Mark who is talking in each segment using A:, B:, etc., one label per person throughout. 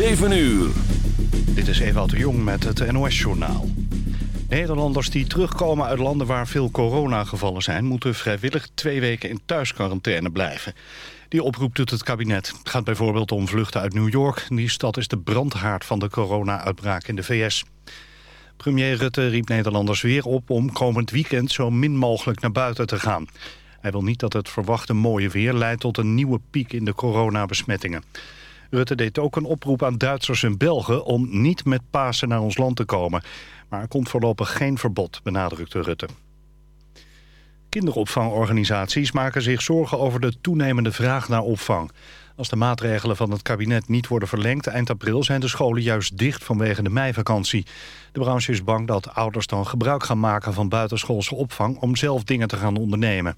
A: 7 uur.
B: Dit is Ewout de Jong met het NOS-journaal. Nederlanders die terugkomen uit landen waar veel coronagevallen zijn... moeten vrijwillig twee weken in thuisquarantaine blijven. Die oproep doet het kabinet. Het gaat bijvoorbeeld om vluchten uit New York. Die stad is de brandhaard van de corona-uitbraak in de VS. Premier Rutte riep Nederlanders weer op om komend weekend... zo min mogelijk naar buiten te gaan. Hij wil niet dat het verwachte mooie weer leidt tot een nieuwe piek in de coronabesmettingen. Rutte deed ook een oproep aan Duitsers en Belgen om niet met Pasen naar ons land te komen. Maar er komt voorlopig geen verbod, benadrukte Rutte. Kinderopvangorganisaties maken zich zorgen over de toenemende vraag naar opvang. Als de maatregelen van het kabinet niet worden verlengd eind april... zijn de scholen juist dicht vanwege de meivakantie. De branche is bang dat ouders dan gebruik gaan maken van buitenschoolse opvang... om zelf dingen te gaan ondernemen.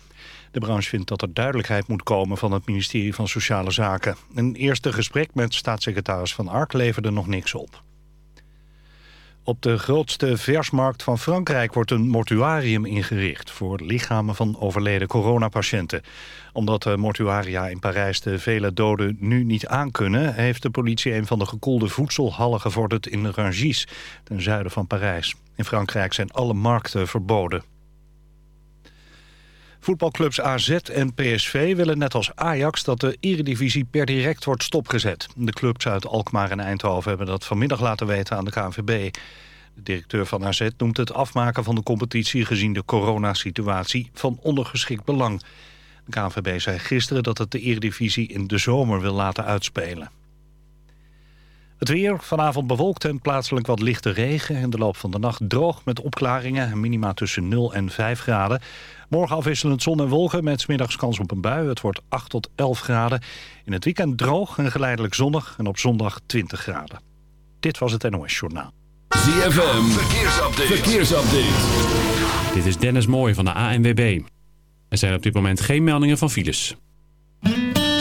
B: De branche vindt dat er duidelijkheid moet komen van het ministerie van Sociale Zaken. Een eerste gesprek met staatssecretaris Van Ark leverde nog niks op. Op de grootste versmarkt van Frankrijk wordt een mortuarium ingericht... voor lichamen van overleden coronapatiënten. Omdat de mortuaria in Parijs de vele doden nu niet aankunnen... heeft de politie een van de gekoelde voedselhallen gevorderd in Rungis... ten zuiden van Parijs. In Frankrijk zijn alle markten verboden. Voetbalclubs AZ en PSV willen net als Ajax dat de eredivisie per direct wordt stopgezet. De clubs uit Alkmaar en Eindhoven hebben dat vanmiddag laten weten aan de KNVB. De directeur van AZ noemt het afmaken van de competitie gezien de coronasituatie van ondergeschikt belang. De KNVB zei gisteren dat het de eredivisie in de zomer wil laten uitspelen. Het weer, vanavond bewolkt en plaatselijk wat lichte regen. In de loop van de nacht droog met opklaringen. Minima tussen 0 en 5 graden. Morgen afwisselend zon en wolken met smiddags kans op een bui. Het wordt 8 tot 11 graden. In het weekend droog en geleidelijk zonnig. En op zondag 20 graden. Dit was het NOS Journaal.
A: ZFM, verkeersupdate. verkeersupdate.
C: Dit is Dennis Mooij van de ANWB. Er zijn op dit moment geen meldingen van files.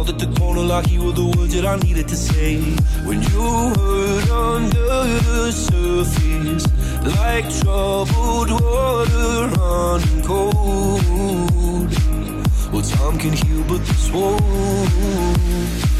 D: Now
E: that the corner lock, you were the words that I needed to say. When you hurt under the surface, like troubled water running cold. Well, time can heal, but this won't.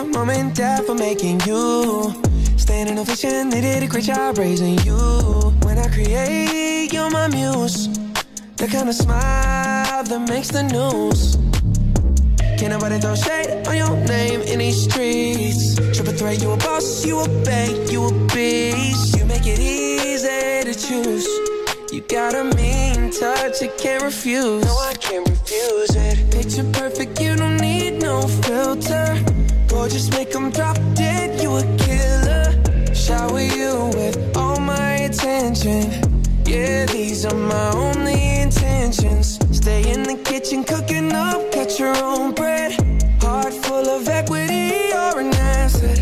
F: Out to your mom and dad for making you. Staying in ovation, they did a great job raising you. When I create, you're my muse. The kind of smile that makes the news. Can't nobody throw shade on your name in these streets. Triple threat, you a boss, you a bank, you a beast. You make it easy to choose. You got a mean touch, you can't refuse. No, I can't refuse it. Picture perfect, you don't need no filter. Gorgeous, make 'em drop dead, you a killer. Shower you with all my attention. Yeah, these are my only intentions. Stay in the kitchen, cooking up, cut your own bread. Heart full of equity, you're an asset.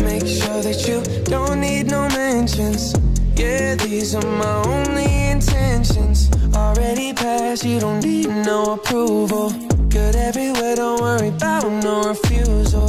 F: Make sure that you don't need no mentions. Yeah, these are my only intentions. Already passed, you don't need no approval. Good everywhere, don't worry about no refusal.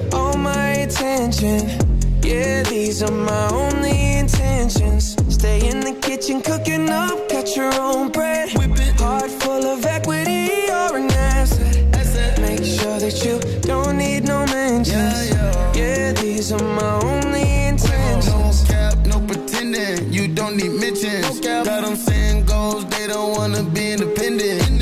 F: attention. Yeah, these are my only intentions. Stay in the kitchen, cooking up, cut your own bread. Heart full of equity, you're an asset. Make sure that you don't need no mentions. Yeah, these are my only intentions.
G: No cap, no pretending. You don't need mentions. Got them saying goals, they don't wanna be independent.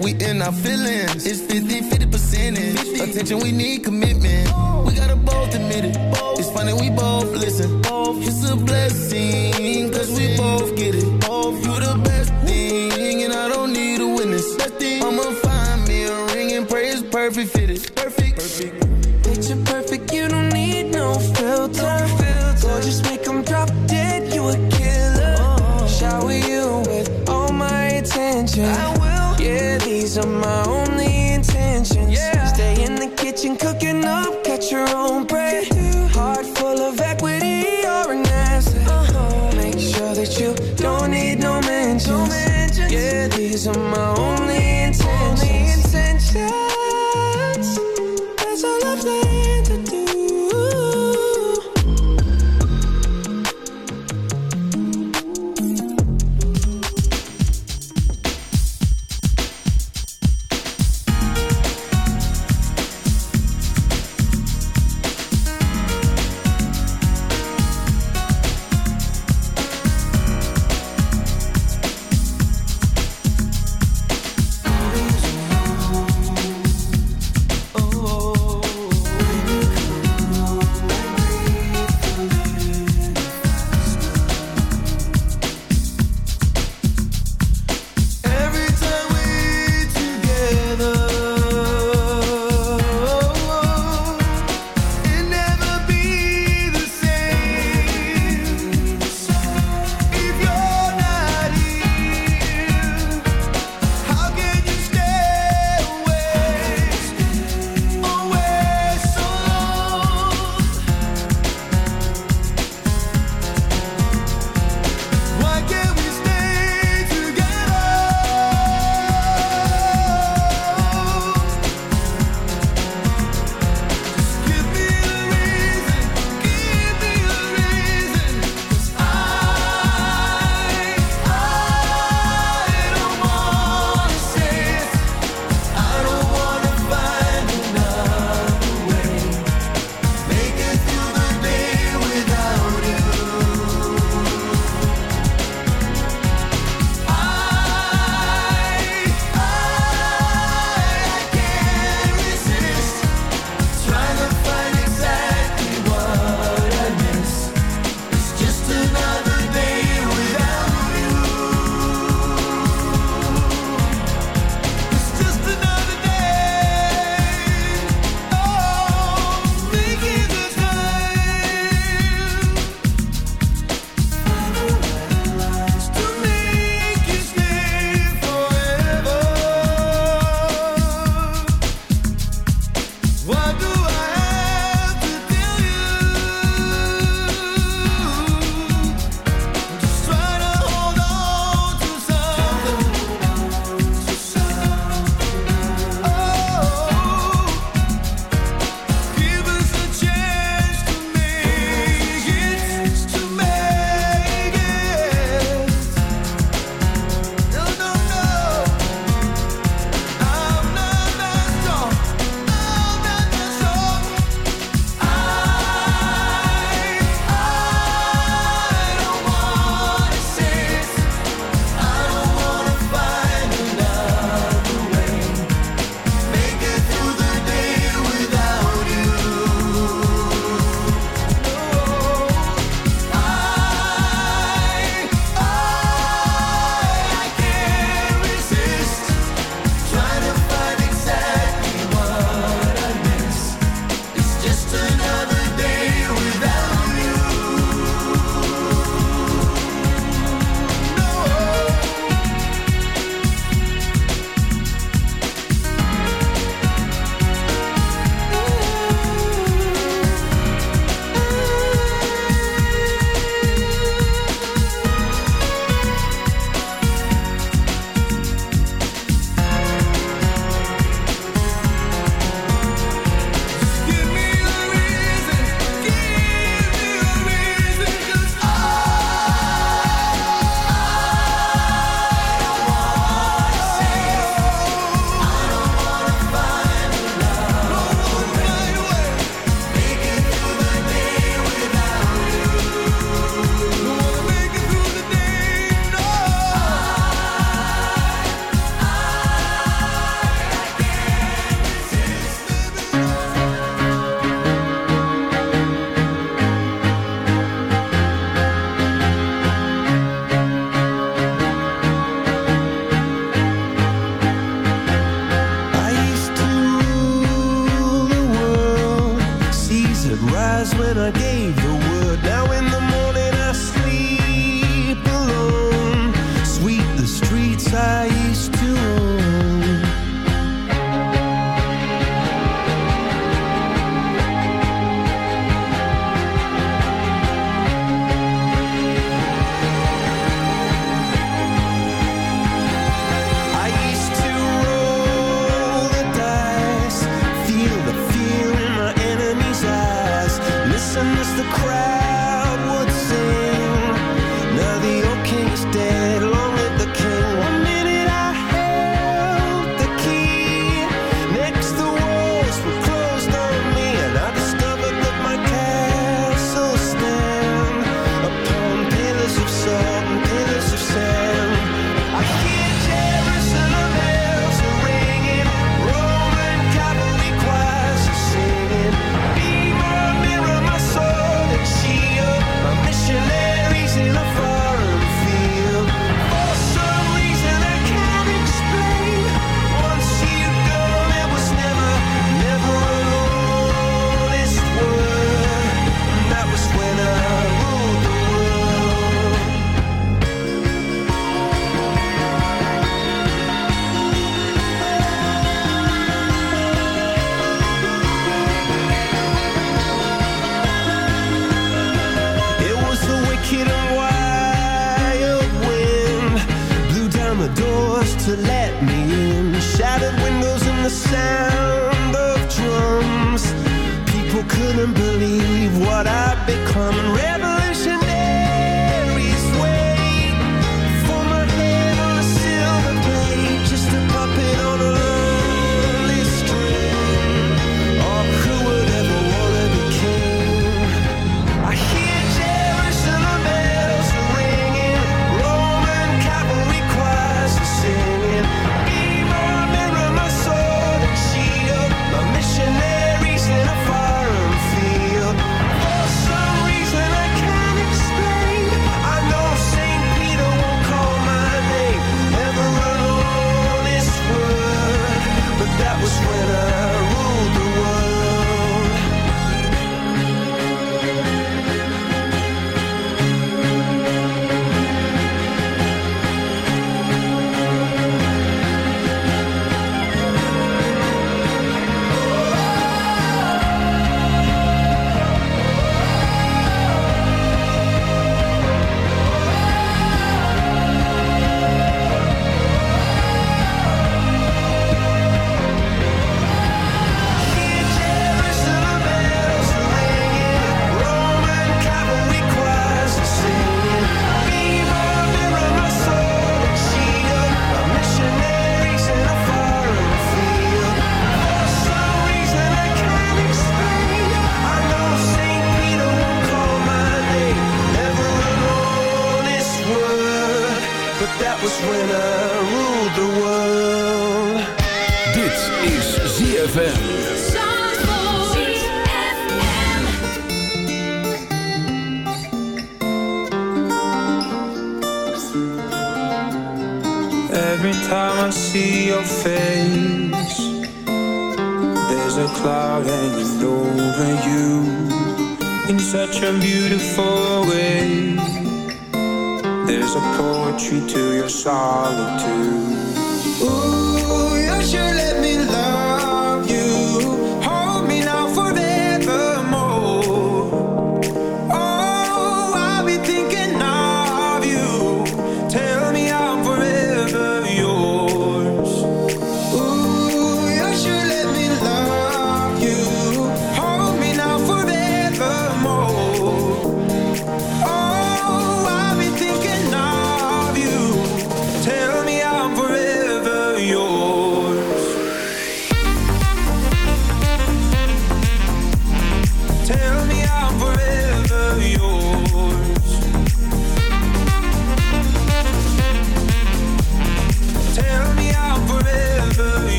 G: We in our feelings. It's 50 50 percentage. Attention, we need commitment. We gotta both admit it. It's funny, we both listen. It's a blessing, cause we both get it. You the best thing, and I don't need a witness. I'ma find me a ring and pray it's perfect fitted. Perfect. Perfect.
F: Picture perfect, you don't need no filter. Gorgeous, make 'em drop dead, you a killer. Shower you with all my attention. I of my own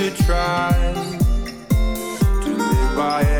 F: To
H: try to live by
I: it.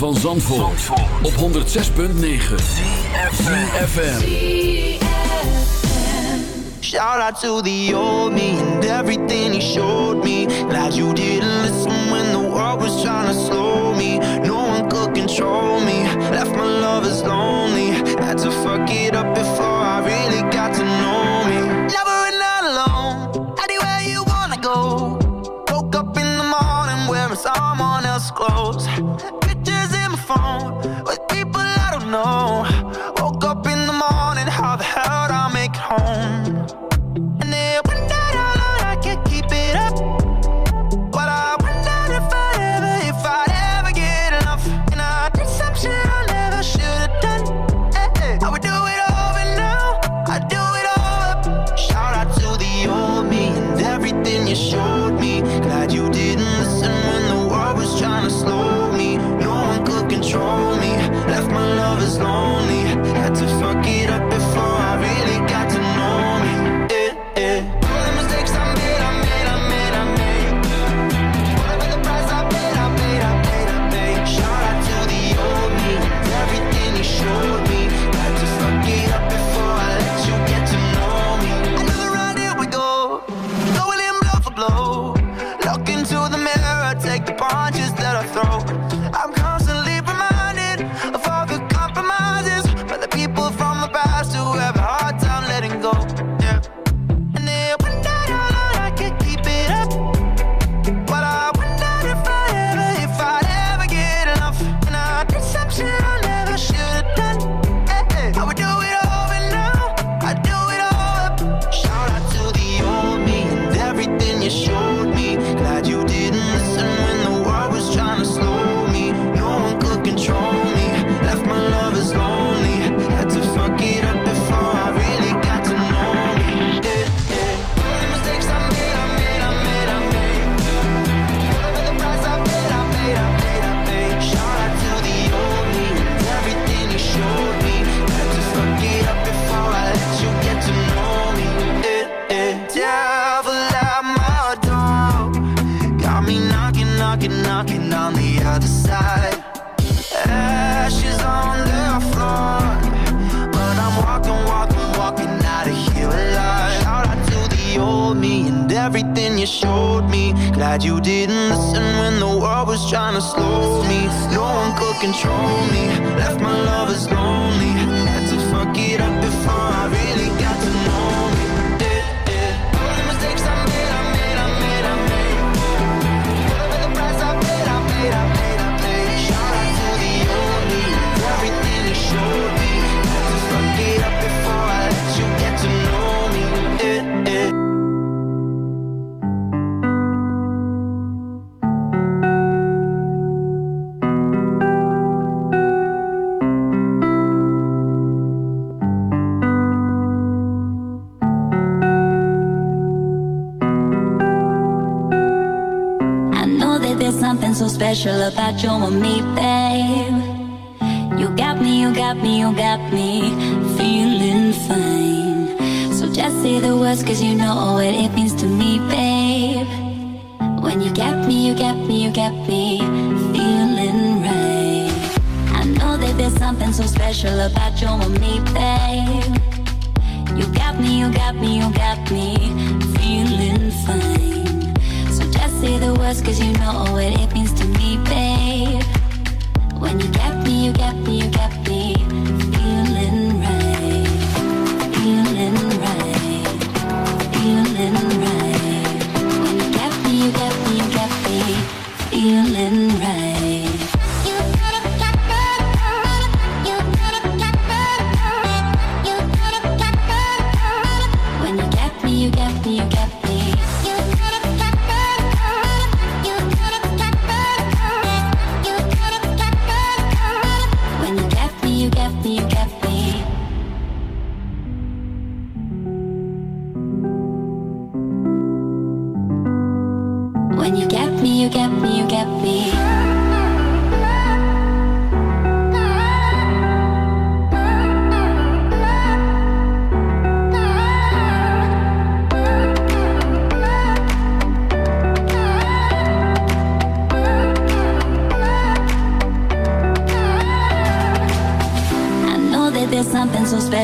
A: van Zandvoort, op 106.9 CFFM
J: Shout out to the old me and everything he showed me. Glad you didn't listen when the world was trying to slow me. No one could control me. Left my lovers lonely. Had to fuck it up you want me
K: there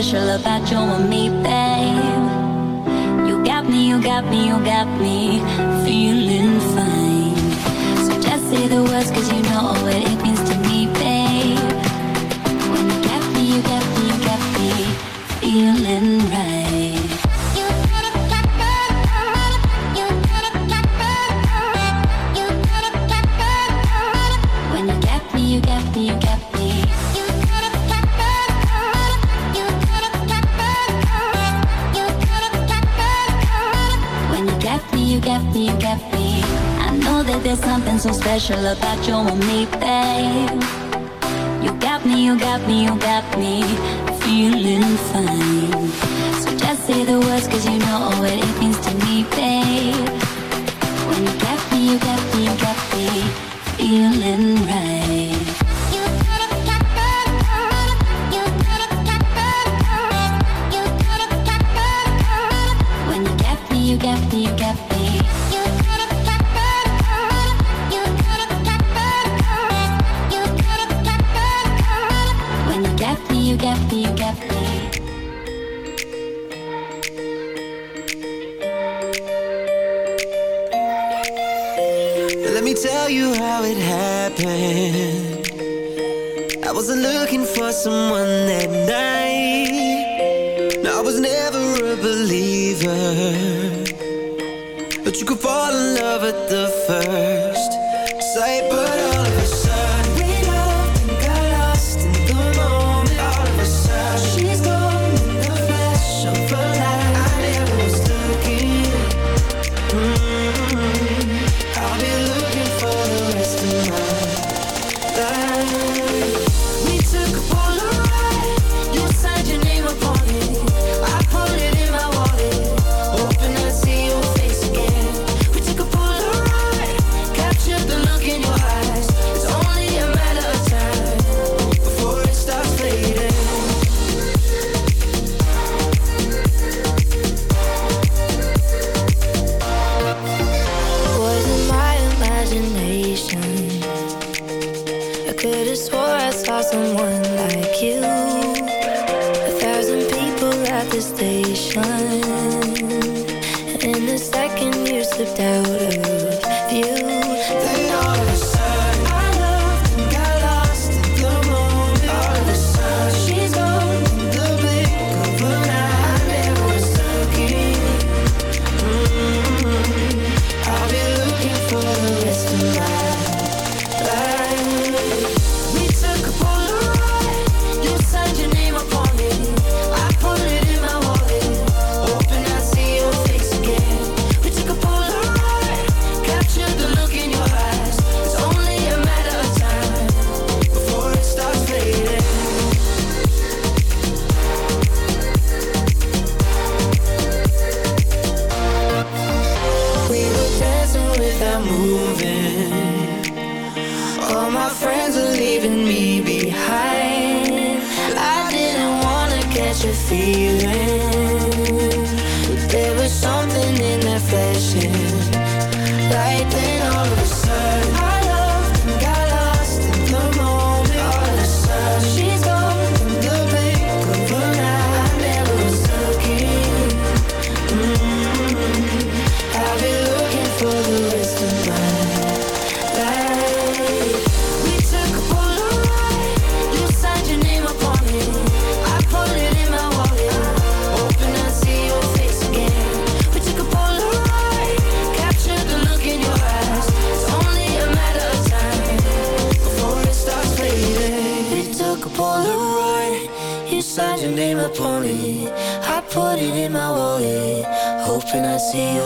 K: special about you and me. you're feeling.
J: see
L: you.